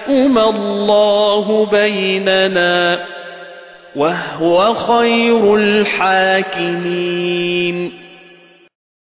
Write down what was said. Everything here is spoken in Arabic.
يَحْكُمَ اللَّهُ بَيْنَنَا وَهُوَ خَيْرُ الْحَاكِمِينَ